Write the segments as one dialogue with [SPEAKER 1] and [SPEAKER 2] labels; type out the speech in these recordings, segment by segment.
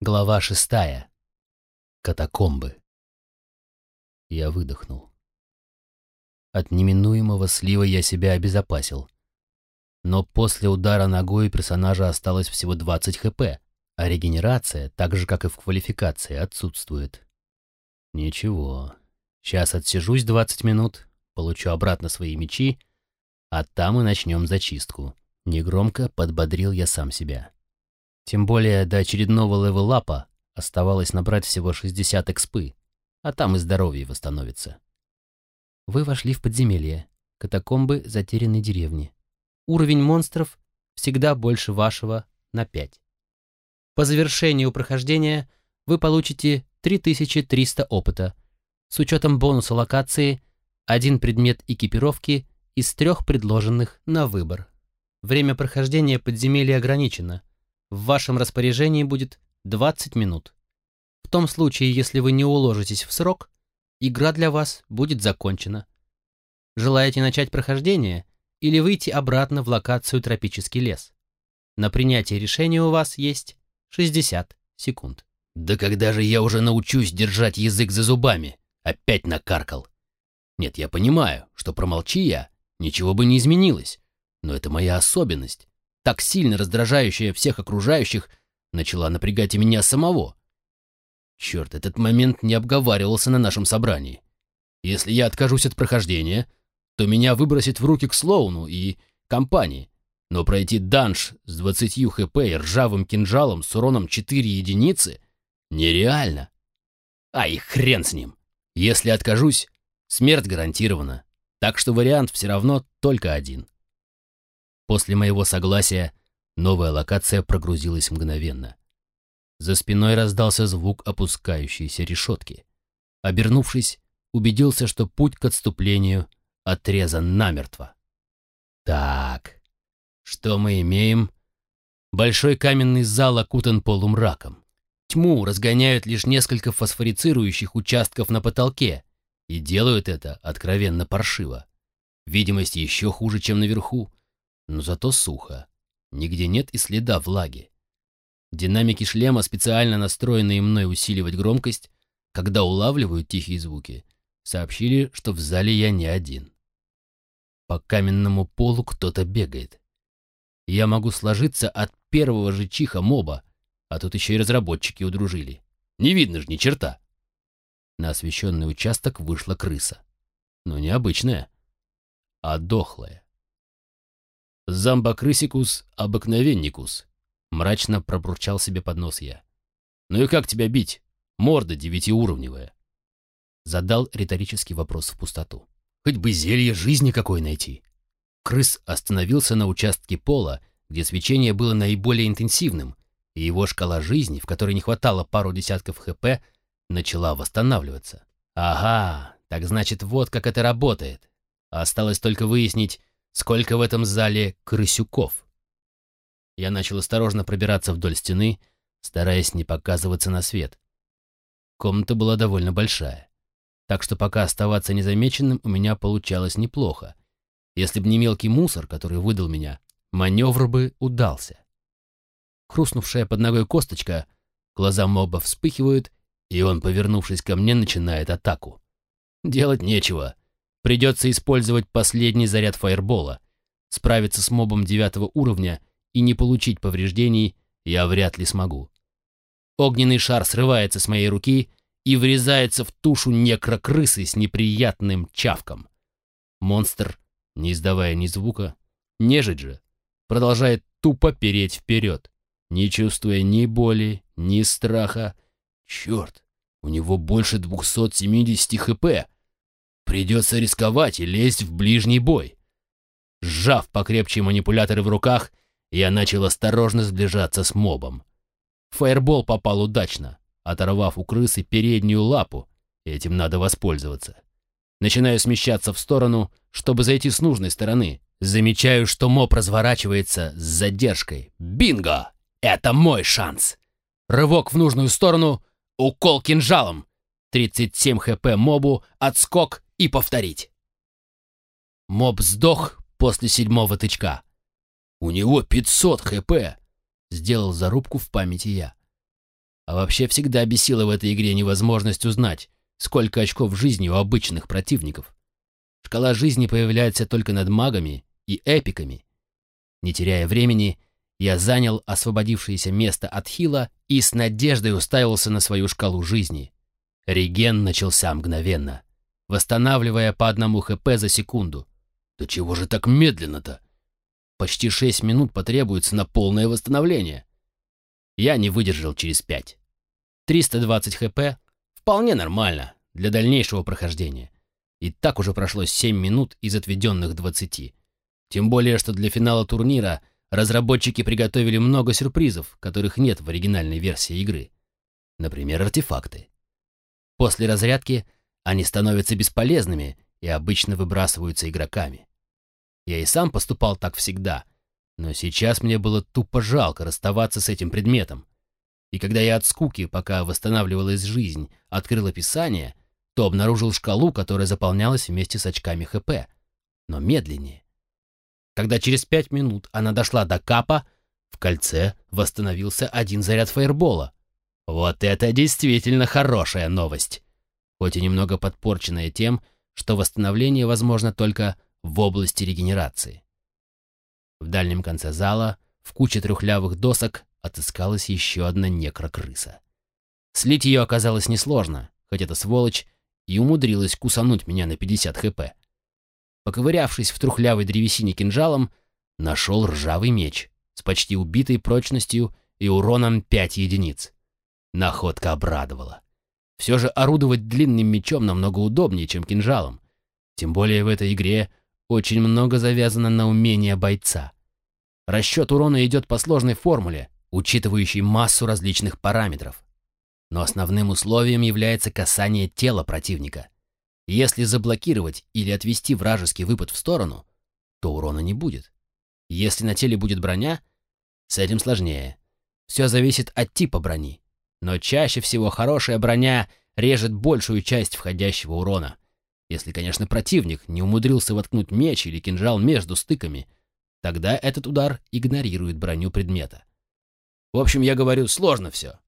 [SPEAKER 1] Глава шестая. Катакомбы. Я выдохнул. От неминуемого слива я себя обезопасил. Но после удара ногой персонажа осталось всего 20 хп, а регенерация, так же как и в квалификации, отсутствует. Ничего. Сейчас отсижусь 20 минут, получу обратно свои мечи, а там и начнем зачистку. Негромко подбодрил я сам себя. Тем более до очередного левелапа оставалось набрать всего 60 экспы, а там и здоровье восстановится. Вы вошли в подземелье, катакомбы затерянной деревни. Уровень монстров всегда больше вашего на 5. По завершению прохождения вы получите 3300 опыта. С учетом бонуса локации, один предмет экипировки из трех предложенных на выбор. Время прохождения подземелья ограничено, в вашем распоряжении будет 20 минут. В том случае, если вы не уложитесь в срок, игра для вас будет закончена. Желаете начать прохождение или выйти обратно в локацию «Тропический лес»? На принятие решения у вас есть 60 секунд.
[SPEAKER 2] «Да когда же я уже научусь держать язык за зубами?» Опять накаркал. Нет, я понимаю, что промолчи я, ничего бы не изменилось. Но это моя особенность так сильно раздражающая всех окружающих, начала напрягать и меня самого. Черт, этот момент не обговаривался на нашем собрании. Если я откажусь от прохождения, то меня выбросит в руки к Слоуну и компании. Но пройти данж с 20 хп и ржавым кинжалом с уроном 4 единицы нереально. Ай, хрен с ним. Если откажусь, смерть гарантирована. Так что вариант все равно только один. После моего согласия новая локация прогрузилась мгновенно. За спиной раздался звук опускающейся решетки. Обернувшись, убедился, что путь к отступлению отрезан намертво. Так, что мы имеем? Большой каменный зал окутан полумраком. Тьму разгоняют лишь несколько фосфорицирующих участков на потолке, и делают это откровенно паршиво. Видимость еще хуже, чем наверху, но зато сухо. Нигде нет и следа влаги. Динамики шлема, специально настроенные мной усиливать громкость, когда улавливают тихие звуки, сообщили, что в зале я не один. По каменному полу кто-то бегает. Я могу сложиться от первого же чиха моба, а тут еще и разработчики удружили. Не видно же ни черта. На освещенный участок вышла крыса. Но не обычная, а дохлая. «Замбакрысикус обыкновенникус», — мрачно пробурчал себе под нос я. «Ну и как тебя бить? Морда девятиуровневая». Задал риторический вопрос в пустоту. «Хоть бы зелье жизни какое найти». Крыс остановился на участке пола, где свечение было наиболее интенсивным, и его шкала жизни, в которой не хватало пару десятков ХП, начала восстанавливаться. «Ага, так значит, вот как это работает. Осталось только выяснить, Сколько в этом зале крысюков? Я начал осторожно пробираться вдоль стены, стараясь не показываться на свет. Комната была довольно большая, так что пока оставаться незамеченным у меня получалось неплохо. Если бы не мелкий мусор, который выдал меня, маневр бы удался. Хрустнувшая под ногой косточка, глаза моба вспыхивают, и он, повернувшись ко мне, начинает атаку. Делать нечего. Придется использовать последний заряд фаербола. Справиться с мобом девятого уровня и не получить повреждений я вряд ли смогу. Огненный шар срывается с моей руки и врезается в тушу некрокрысы с неприятным чавком. Монстр, не издавая ни звука, нежить же, продолжает тупо переть вперед, не чувствуя ни боли, ни страха. Черт, у него больше 270 хп. Придется рисковать и лезть в ближний бой. Сжав покрепче манипуляторы в руках, я начал осторожно сближаться с мобом. Фаербол попал удачно, оторвав у крысы переднюю лапу. Этим надо воспользоваться. Начинаю смещаться в сторону, чтобы зайти с нужной стороны. Замечаю, что моб разворачивается с задержкой. Бинго! Это мой шанс! Рывок в нужную сторону, укол кинжалом. 37 хп мобу, отскок и повторить. Моб сдох после седьмого тычка. У него 500 хп, сделал зарубку в памяти я. А вообще всегда бесила в этой игре невозможность узнать, сколько очков жизни у обычных противников. Шкала жизни появляется только над магами и эпиками. Не теряя времени, я занял освободившееся место от хила и с надеждой уставился на свою шкалу жизни. Реген начался мгновенно, восстанавливая по одному ХП за секунду. Да чего же так медленно-то? Почти шесть минут потребуется на полное восстановление. Я не выдержал через пять. 320 хп — вполне нормально для дальнейшего прохождения. И так уже прошло 7 минут из отведенных 20. Тем более, что для финала турнира разработчики приготовили много сюрпризов, которых нет в оригинальной версии игры. Например, артефакты. После разрядки они становятся бесполезными и обычно выбрасываются игроками. Я и сам поступал так всегда, но сейчас мне было тупо жалко расставаться с этим предметом. И когда я от скуки, пока восстанавливалась жизнь, открыл описание, то обнаружил шкалу, которая заполнялась вместе с очками ХП, но медленнее. Когда через пять минут она дошла до капа, в кольце восстановился один заряд фаербола. Вот это действительно хорошая новость. Хоть и немного подпорченная тем, что восстановление возможно только в области регенерации. В дальнем конце зала, в куче трухлявых досок, отыскалась еще одна некрокрыса. Слить ее оказалось несложно, хоть эта сволочь и умудрилась кусануть меня на 50 хп. Поковырявшись в трухлявой древесине кинжалом, нашел ржавый меч с почти убитой прочностью и уроном 5 единиц. Находка обрадовала. Все же орудовать длинным мечом намного удобнее, чем кинжалом. Тем более в этой игре очень много завязано на умение бойца. Расчет урона идет по сложной формуле, учитывающей массу различных параметров. Но основным условием является касание тела противника. Если заблокировать или отвести вражеский выпад в сторону, то урона не будет. Если на теле будет броня, с этим сложнее. Все зависит от типа брони. Но чаще всего хорошая броня режет большую часть входящего урона. Если, конечно, противник не умудрился воткнуть меч или кинжал между стыками, тогда этот удар игнорирует броню предмета. В общем, я говорю, сложно все.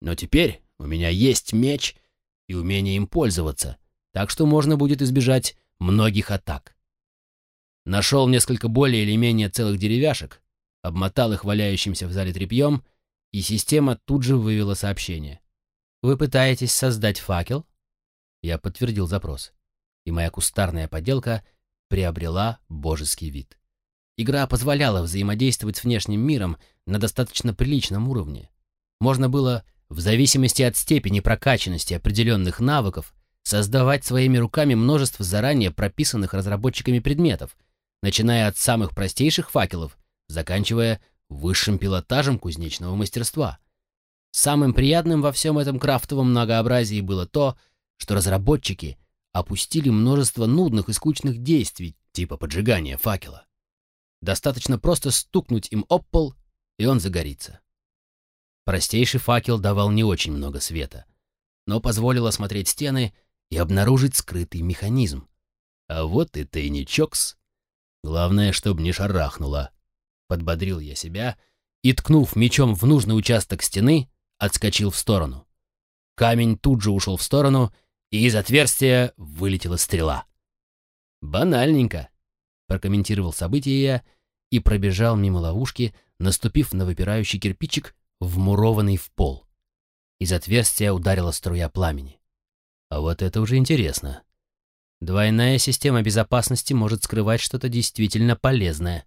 [SPEAKER 2] Но теперь у меня есть меч и умение им пользоваться, так что можно будет избежать многих атак. Нашел несколько более или менее целых деревяшек, обмотал их валяющимся в зале тряпьем, и система тут же вывела сообщение. «Вы пытаетесь создать факел?» Я подтвердил запрос и моя кустарная поделка приобрела божеский вид. Игра позволяла взаимодействовать с внешним миром на достаточно приличном уровне. Можно было, в зависимости от степени прокачанности определенных навыков, создавать своими руками множество заранее прописанных разработчиками предметов, начиная от самых простейших факелов, заканчивая высшим пилотажем кузнечного мастерства. Самым приятным во всем этом крафтовом многообразии было то, что разработчики опустили множество нудных и скучных действий, типа поджигания факела. Достаточно просто стукнуть им об пол, и он загорится. Простейший факел давал не очень много света, но позволил осмотреть стены и обнаружить скрытый механизм. А вот и тайничокс. Главное, чтобы не шарахнуло. Подбодрил я себя и, ткнув мечом в нужный участок стены, отскочил в сторону. Камень тут же ушел в сторону, и из отверстия вылетела стрела. «Банальненько», — прокомментировал событие я и пробежал мимо ловушки, наступив на выпирающий кирпичик, вмурованный в пол. Из отверстия ударила струя пламени. А вот это уже интересно. Двойная система безопасности может скрывать что-то действительно полезное.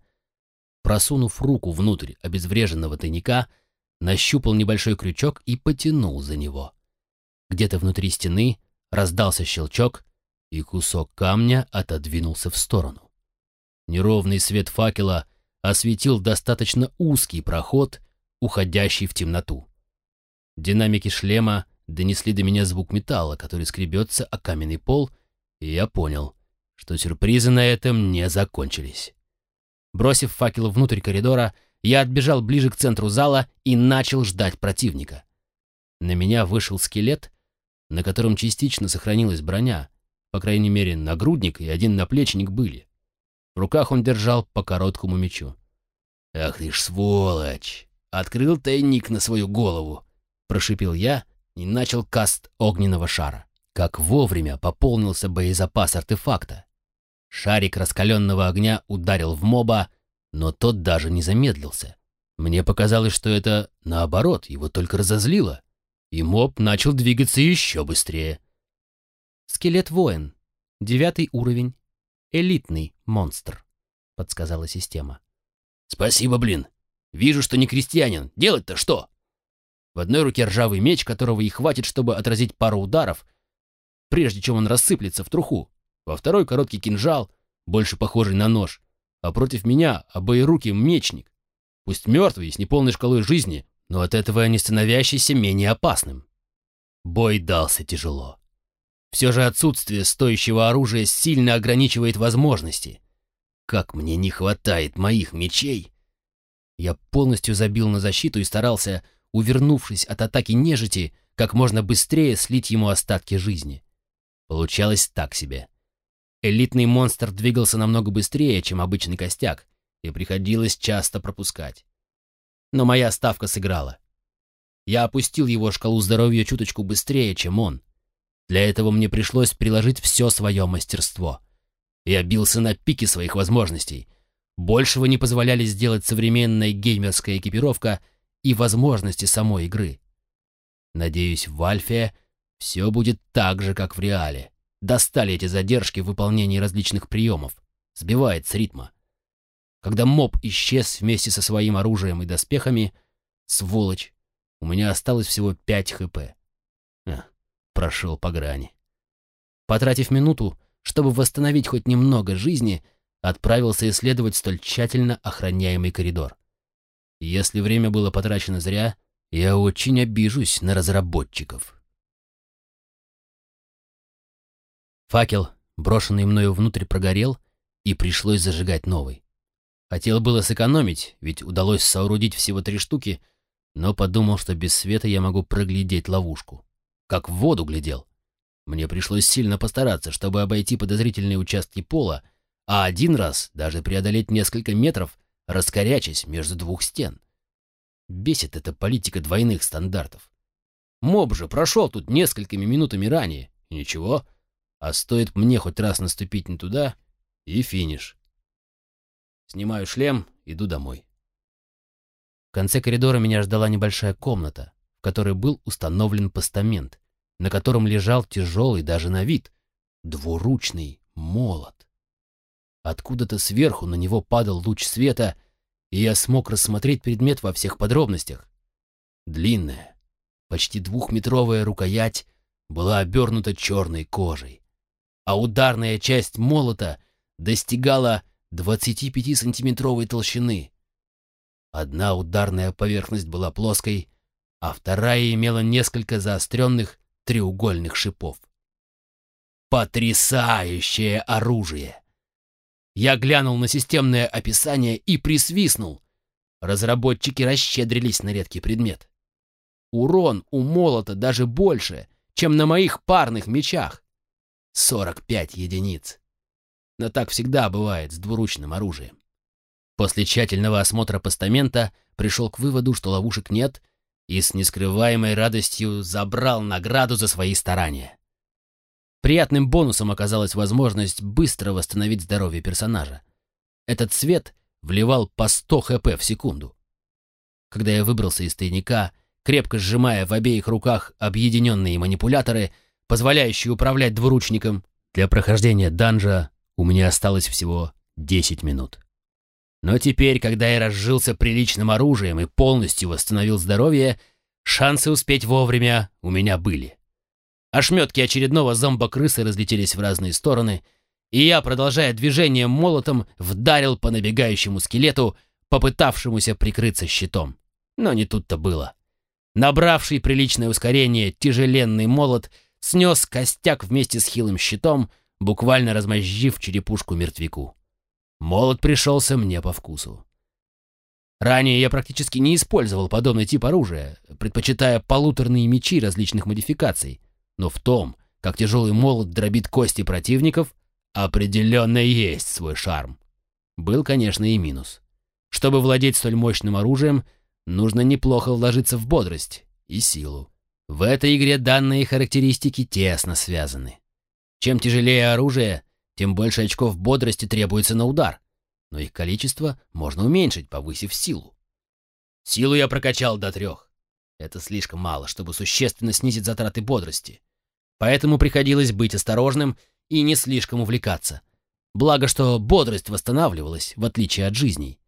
[SPEAKER 2] Просунув руку внутрь обезвреженного тайника, нащупал небольшой крючок и потянул за него. Где-то внутри стены Раздался щелчок, и кусок камня отодвинулся в сторону. Неровный свет факела осветил достаточно узкий проход, уходящий в темноту. Динамики шлема донесли до меня звук металла, который скребется о каменный пол, и я понял, что сюрпризы на этом не закончились. Бросив факел внутрь коридора, я отбежал ближе к центру зала и начал ждать противника. На меня вышел скелет на котором частично сохранилась броня, по крайней мере, нагрудник и один наплечник были. В руках он держал по короткому мечу. «Ах ты ж сволочь! Открыл тайник на свою голову!» — прошипел я и начал каст огненного шара. Как вовремя пополнился боезапас артефакта. Шарик раскаленного огня ударил в моба, но тот даже не замедлился. Мне показалось, что это, наоборот, его только разозлило, и моб начал двигаться еще быстрее.
[SPEAKER 1] «Скелет-воин. Девятый уровень. Элитный монстр», — подсказала система.
[SPEAKER 2] «Спасибо, блин. Вижу, что не крестьянин. Делать-то что?» В одной руке ржавый меч, которого и хватит, чтобы отразить пару ударов, прежде чем он рассыплется в труху. Во второй короткий кинжал, больше похожий на нож, а против меня обоирукий мечник. Пусть мертвый, с неполной шкалой жизни, но от этого не становящийся менее опасным. Бой дался тяжело. Все же отсутствие стоящего оружия сильно ограничивает возможности. Как мне не хватает моих мечей! Я полностью забил на защиту и старался увернувшись от атаки нежити, как можно быстрее слить ему остатки жизни. Получалось так себе. Элитный монстр двигался намного быстрее, чем обычный костяк, и приходилось часто пропускать. Но моя ставка сыграла. Я опустил его шкалу здоровья чуточку быстрее, чем он. Для этого мне пришлось приложить все свое мастерство. Я бился на пике своих возможностей. Большего не позволяли сделать современная геймерская экипировка — и возможности самой игры. Надеюсь, в Альфе все будет так же, как в Реале. Достали эти задержки в выполнении различных приемов. Сбивает с ритма. Когда моб исчез вместе со своим оружием и доспехами, сволочь, у меня осталось всего 5 хп. А, прошел по грани. Потратив минуту, чтобы восстановить хоть немного жизни, отправился исследовать столь тщательно охраняемый коридор. Если время было потрачено зря, я очень обижусь на разработчиков. Факел, брошенный мною внутрь, прогорел, и пришлось зажигать новый. Хотел было сэкономить, ведь удалось соорудить всего три штуки, но подумал, что без света я могу проглядеть ловушку. Как в воду глядел. Мне пришлось сильно постараться, чтобы обойти подозрительные участки пола, а один раз даже преодолеть несколько метров, раскорячась между двух стен. Бесит эта политика двойных стандартов. Моб же прошел тут несколькими минутами ранее, ничего, а стоит мне хоть раз наступить не туда, и финиш. Снимаю шлем, иду домой. В конце коридора меня ждала небольшая комната, в которой был установлен постамент, на котором лежал тяжелый даже на вид двуручный молот. Откуда-то сверху на него падал луч света, и я смог рассмотреть предмет во всех подробностях. Длинная, почти двухметровая рукоять была обернута черной кожей, а ударная часть молота достигала 25-сантиметровой толщины. Одна ударная поверхность была плоской, а вторая имела несколько заостренных треугольных шипов. Потрясающее оружие! Я глянул на системное описание и присвистнул. Разработчики расщедрились на редкий предмет. Урон у молота даже больше, чем на моих парных мечах. 45 единиц. Но так всегда бывает с двуручным оружием. После тщательного осмотра постамента пришел к выводу, что ловушек нет, и с нескрываемой радостью забрал награду за свои старания. Приятным бонусом оказалась возможность быстро восстановить здоровье персонажа. Этот цвет вливал по 100 хп в секунду. Когда я выбрался из тайника, крепко сжимая в обеих руках объединенные манипуляторы, позволяющие управлять двуручником, для прохождения данжа у меня осталось всего 10 минут. Но теперь, когда я разжился приличным оружием и полностью восстановил здоровье, шансы успеть вовремя у меня были. Ошметки очередного зомбокрысы разлетелись в разные стороны, и я, продолжая движение молотом, вдарил по набегающему скелету, попытавшемуся прикрыться щитом. Но не тут-то было. Набравший приличное ускорение тяжеленный молот снес костяк вместе с хилым щитом, буквально размозжив черепушку мертвяку. Молот пришелся мне по вкусу. Ранее я практически не использовал подобный тип оружия, предпочитая полуторные мечи различных модификаций — но в том, как тяжелый молот дробит кости противников, определенно есть свой шарм. Был, конечно, и минус. Чтобы владеть столь мощным оружием, нужно неплохо вложиться в бодрость и силу. В этой игре данные характеристики тесно связаны. Чем тяжелее оружие, тем больше очков бодрости требуется на удар, но их количество можно уменьшить, повысив силу. Силу я прокачал до трех. Это слишком мало, чтобы существенно снизить затраты бодрости. Поэтому приходилось быть осторожным и не слишком увлекаться. Благо, что бодрость восстанавливалась, в отличие от жизней.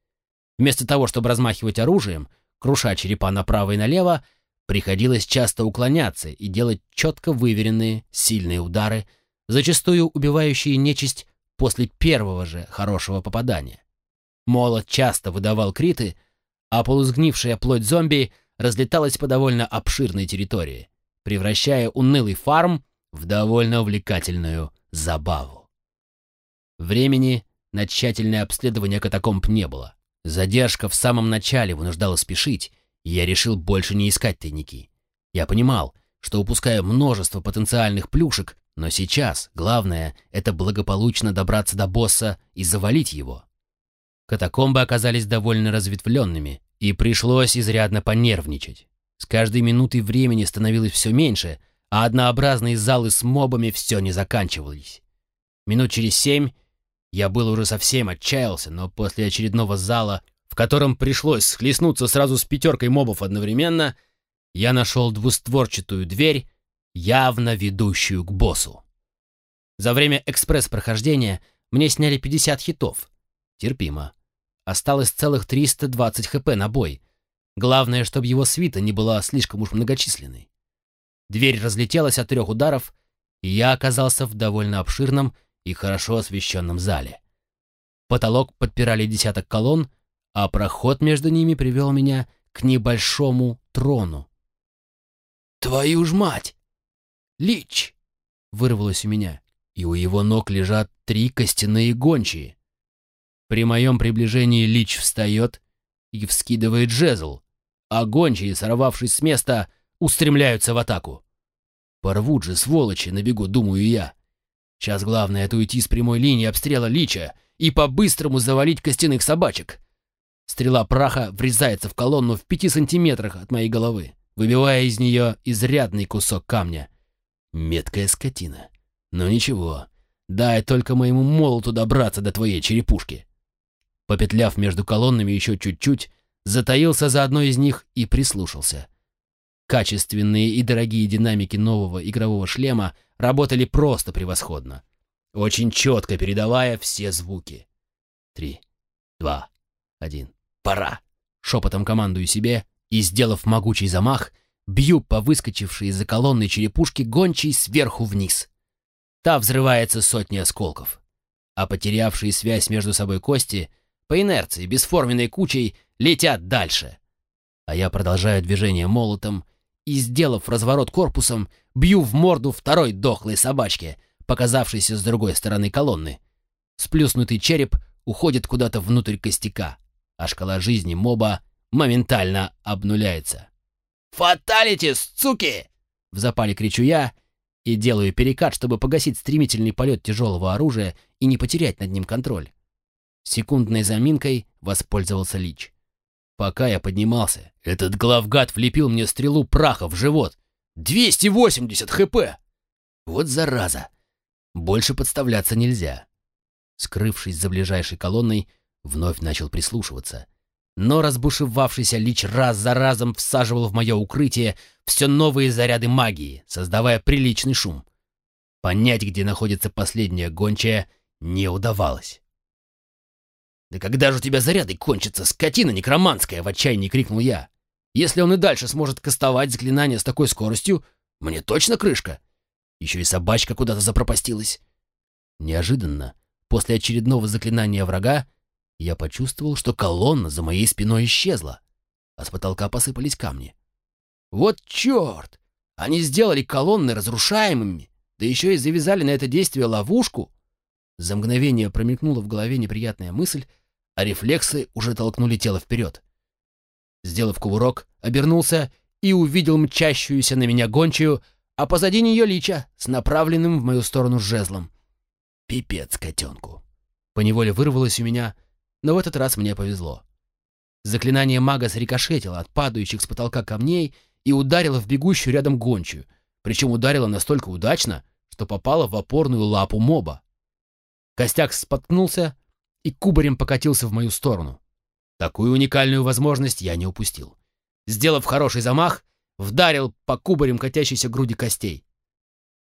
[SPEAKER 2] Вместо того, чтобы размахивать оружием, круша черепа направо и налево, приходилось часто уклоняться и делать четко выверенные, сильные удары, зачастую убивающие нечисть после первого же хорошего попадания. Молот часто выдавал криты, а полусгнившая плоть зомби разлеталась по довольно обширной территории, превращая унылый фарм в довольно увлекательную забаву. Времени на тщательное обследование катакомб не было. Задержка в самом начале вынуждала спешить, я решил больше не искать тайники. Я понимал, что упускаю множество потенциальных плюшек, но сейчас главное — это благополучно добраться до босса и завалить его. Катакомбы оказались довольно разветвленными, и пришлось изрядно понервничать. С каждой минутой времени становилось все меньше, а однообразные залы с мобами все не заканчивались. Минут через семь я был уже совсем отчаялся, но после очередного зала, в котором пришлось схлестнуться сразу с пятеркой мобов одновременно, я нашел двустворчатую дверь, явно ведущую к боссу. За время экспресс-прохождения мне сняли 50 хитов. Терпимо. Осталось целых 320 хп на бой. Главное, чтобы его свита не была слишком уж многочисленной. Дверь разлетелась от трех ударов, и я оказался в довольно обширном и хорошо освещенном зале. Потолок подпирали десяток колонн, а проход между ними привел меня к небольшому трону. «Твою ж мать! Лич!» — вырвалось у меня, и у его ног лежат три костяные гончие. При моем приближении Лич встает и вскидывает жезл, а гончие, сорвавшись с места, устремляются в атаку. Порвут же, сволочи, на бегу, думаю я. Сейчас главное — это уйти с прямой линии обстрела Лича и по-быстрому завалить костяных собачек. Стрела праха врезается в колонну в пяти сантиметрах от моей головы, выбивая из нее изрядный кусок камня. Меткая скотина. Но ничего, дай только моему молоту добраться до твоей черепушки. Попетляв между колоннами еще чуть-чуть, затаился за одной из них и прислушался. Качественные и дорогие динамики нового игрового шлема работали просто превосходно, очень четко передавая все звуки. Три, два, один, пора! Шепотом командую себе и, сделав могучий замах, бью по выскочившей из-за колонны черепушки гончей сверху вниз. Та взрывается сотни осколков, а потерявшие связь между собой кости — по инерции, бесформенной кучей, летят дальше. А я продолжаю движение молотом и, сделав разворот корпусом, бью в морду второй дохлой собачке, показавшейся с другой стороны колонны. Сплюснутый череп уходит куда-то внутрь костяка, а шкала жизни моба моментально обнуляется. «Фаталитис, суки!» В запале кричу я и делаю перекат, чтобы погасить стремительный полет тяжелого оружия и не потерять над ним контроль. Секундной заминкой воспользовался Лич. Пока я поднимался, этот главгад влепил мне стрелу праха в живот. 280 хп! Вот зараза! Больше подставляться нельзя. Скрывшись за ближайшей колонной, вновь начал прислушиваться. Но разбушевавшийся лич раз за разом всаживал в мое укрытие все новые заряды магии, создавая приличный шум. Понять, где находится последняя гончая, не удавалось. «Да когда же у тебя заряды кончатся, скотина некроманская!» — в отчаянии крикнул я. «Если он и дальше сможет кастовать заклинания с такой скоростью, мне точно крышка!» Еще и собачка куда-то запропастилась. Неожиданно, после очередного заклинания врага, я почувствовал, что колонна за моей спиной исчезла, а с потолка посыпались камни. «Вот черт! Они сделали колонны разрушаемыми, да еще и завязали на это действие ловушку!» За мгновение промелькнула в голове неприятная мысль, а рефлексы уже толкнули тело вперед. Сделав кувырок, обернулся и увидел мчащуюся на меня гончую, а позади нее лича с направленным в мою сторону жезлом. Пипец котенку. Поневоле вырвалось у меня, но в этот раз мне повезло. Заклинание мага срикошетило от падающих с потолка камней и ударила в бегущую рядом гончую, причем ударила настолько удачно, что попала в опорную лапу моба. Костяк споткнулся и кубарем покатился в мою сторону. Такую уникальную возможность я не упустил. Сделав хороший замах, вдарил по кубарем катящейся груди костей.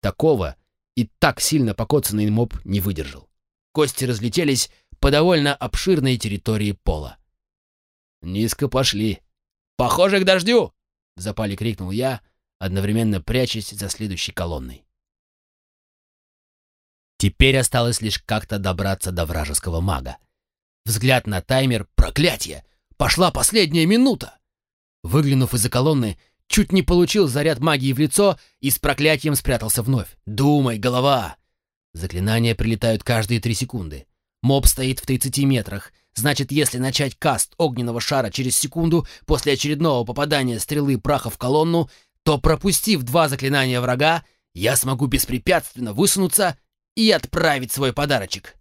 [SPEAKER 2] Такого и так сильно покоцанный моб не выдержал. Кости разлетелись по довольно обширной территории пола. «Низко пошли. Похоже к дождю!» — в запале крикнул я, одновременно прячась за следующей колонной. Теперь осталось лишь как-то добраться до вражеского мага. Взгляд на таймер — проклятие! Пошла последняя минута! Выглянув из-за колонны, чуть не получил заряд магии в лицо и с проклятием спрятался вновь. «Думай, голова!» Заклинания прилетают каждые три секунды. Моб стоит в 30 метрах. Значит, если начать каст огненного шара через секунду после очередного попадания стрелы праха в колонну, то, пропустив два заклинания врага, я смогу беспрепятственно высунуться и отправить свой подарочек.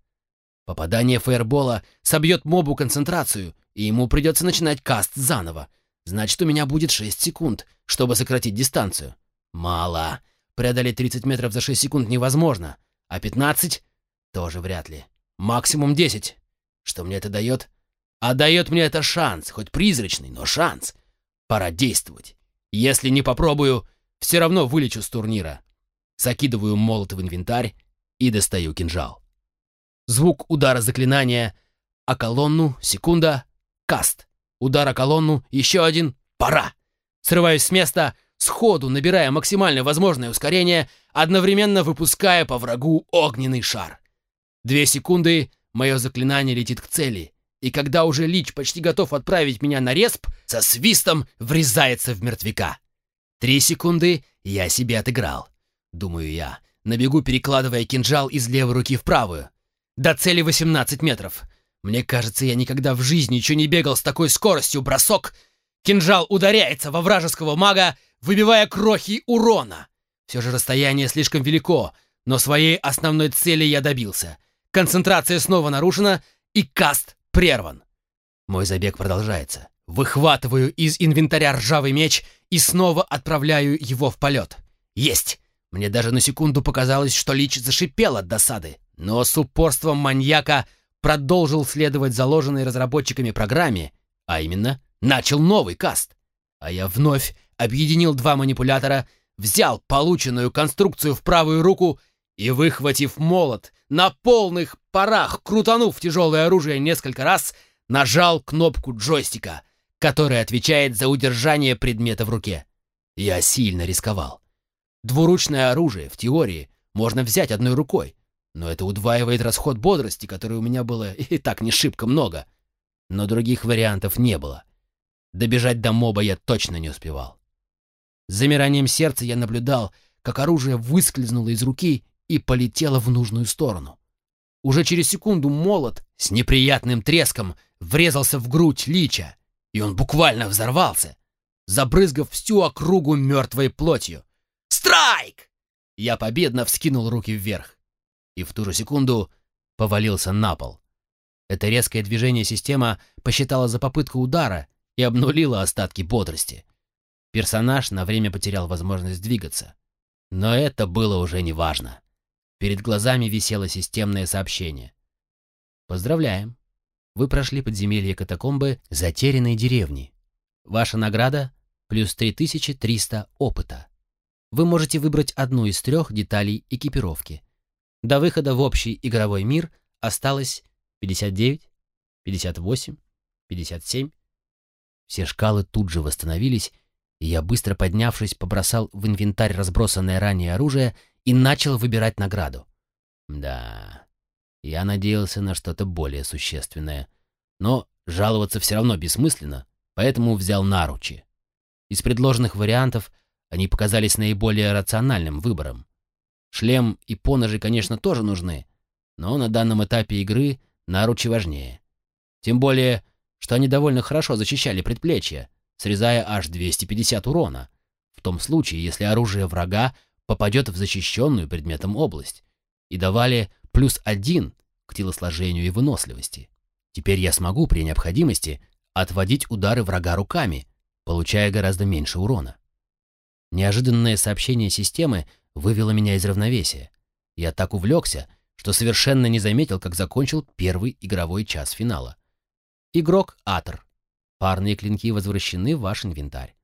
[SPEAKER 2] Попадание фаербола собьет мобу концентрацию, и ему придется начинать каст заново. Значит, у меня будет 6 секунд, чтобы сократить дистанцию. Мало. Преодолеть 30 метров за 6 секунд невозможно. А 15? Тоже вряд ли. Максимум 10. Что мне это дает? А дает мне это шанс, хоть призрачный, но шанс. Пора действовать. Если не попробую, все равно вылечу с турнира. Закидываю молот в инвентарь и достаю кинжал. Звук удара заклинания, а колонну, секунда, каст. Удар о колонну, еще один, пора. Срываюсь с места, сходу набирая максимально возможное ускорение, одновременно выпуская по врагу огненный шар. Две секунды, мое заклинание летит к цели, и когда уже Лич почти готов отправить меня на респ, со свистом врезается в мертвяка. Три секунды я себе отыграл, думаю я, на бегу перекладывая кинжал из левой руки в правую. До цели 18 метров. Мне кажется, я никогда в жизни еще не бегал с такой скоростью. Бросок. Кинжал ударяется во вражеского мага, выбивая крохи урона. Все же расстояние слишком велико, но своей основной цели я добился. Концентрация снова нарушена, и каст прерван. Мой забег продолжается. Выхватываю из инвентаря ржавый меч и снова отправляю его в полет. Есть! Мне даже на секунду показалось, что Лич зашипел от досады, но с упорством маньяка продолжил следовать заложенной разработчиками программе, а именно начал новый каст. А я вновь объединил два манипулятора, взял полученную конструкцию в правую руку и, выхватив молот, на полных парах, крутанув тяжелое оружие несколько раз, нажал кнопку джойстика, которая отвечает за удержание предмета в руке. Я сильно рисковал. Двуручное оружие, в теории, можно взять одной рукой, но это удваивает расход бодрости, который у меня было и так не шибко много. Но других вариантов не было. Добежать до моба я точно не успевал. С замиранием сердца я наблюдал, как оружие выскользнуло из руки и полетело в нужную сторону. Уже через секунду молот с неприятным треском врезался в грудь Лича, и он буквально взорвался, забрызгав всю округу мертвой плотью. Страйк!» Я победно вскинул руки вверх и в ту же секунду повалился на пол. Это резкое движение система посчитала за попытку удара и обнулила остатки бодрости. Персонаж на время потерял возможность двигаться. Но это было уже не важно. Перед глазами висело системное сообщение. «Поздравляем! Вы прошли подземелье катакомбы затерянной деревни. Ваша награда — плюс 3300 опыта вы можете выбрать одну из трех деталей экипировки. До выхода в общий игровой мир осталось 59, 58, 57. Все шкалы тут же восстановились, и я, быстро поднявшись, побросал в инвентарь разбросанное ранее оружие и начал выбирать награду. Да, я надеялся на что-то более существенное. Но жаловаться все равно бессмысленно, поэтому взял наручи. Из предложенных вариантов — они показались наиболее рациональным выбором. Шлем и поножи, конечно, тоже нужны, но на данном этапе игры наручи важнее. Тем более, что они довольно хорошо защищали предплечья, срезая аж 250 урона, в том случае, если оружие врага попадет в защищенную предметом область, и давали плюс один к телосложению и выносливости. Теперь я смогу при необходимости отводить удары врага руками, получая гораздо меньше урона.
[SPEAKER 1] Неожиданное сообщение системы вывело меня из равновесия. Я так увлекся, что совершенно не заметил, как закончил первый игровой час финала. Игрок Атор. Парные клинки возвращены в ваш инвентарь.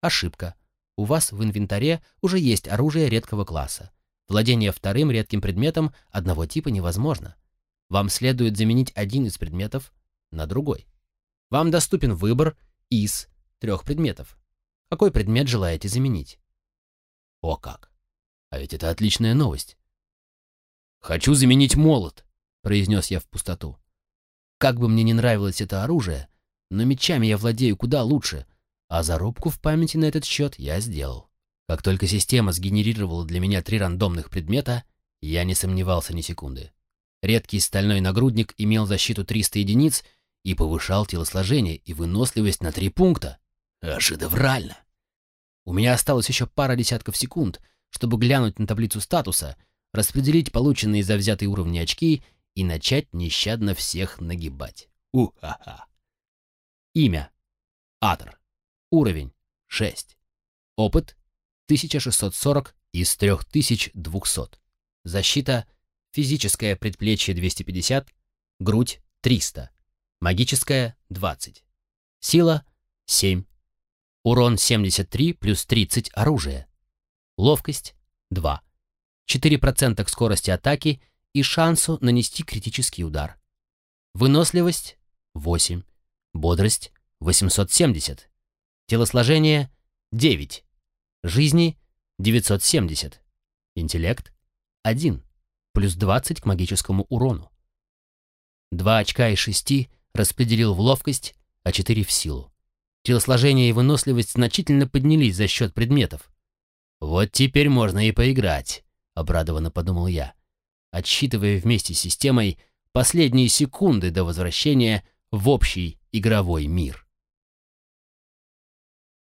[SPEAKER 1] Ошибка. У вас в инвентаре уже есть оружие редкого класса. Владение вторым редким предметом одного типа невозможно. Вам следует заменить один из предметов на другой. Вам доступен выбор из трех предметов. Какой предмет желаете заменить?
[SPEAKER 2] О как! А ведь это отличная новость. «Хочу заменить молот», — произнес я в пустоту. Как бы мне не нравилось это оружие, но мечами я владею куда лучше, а зарубку в памяти на этот счет я сделал. Как только система сгенерировала для меня три рандомных предмета, я не сомневался ни секунды. Редкий стальной нагрудник имел защиту 300 единиц и повышал телосложение и выносливость на три пункта. Шедеврально! У меня осталось еще пара десятков секунд, чтобы глянуть на таблицу статуса, распределить полученные за взятые уровни очки и начать нещадно всех нагибать. У-ха-ха! Имя. Атор. Уровень. 6. Опыт. 1640 из 3200. Защита. Физическое предплечье 250. Грудь 300. Магическая 20. Сила 7. Урон 73 плюс 30 оружия. Ловкость 2. 4% к скорости атаки и шансу нанести критический удар. Выносливость 8. Бодрость 870. Телосложение 9. Жизни 970. Интеллект 1. Плюс 20 к магическому урону. Два очка из шести распределил в ловкость, а четыре в силу. Телосложение и выносливость значительно поднялись за счет предметов. «Вот теперь можно и поиграть», — обрадованно подумал я, отсчитывая вместе с системой последние секунды до возвращения в общий игровой мир.